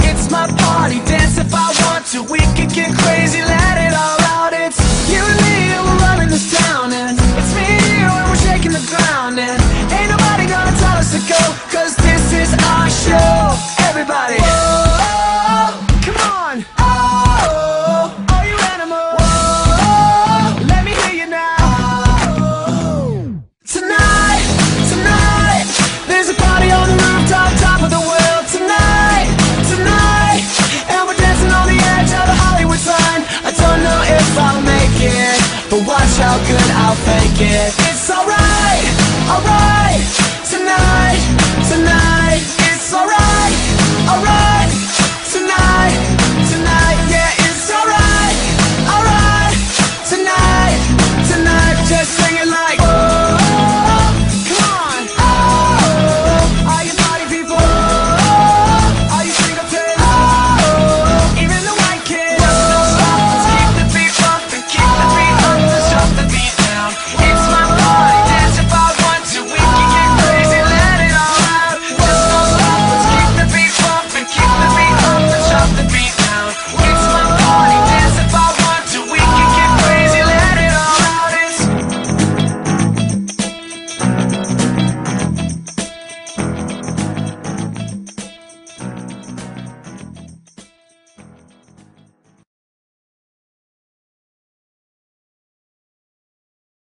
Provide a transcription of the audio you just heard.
It's my party, dance if I want to. We can get crazy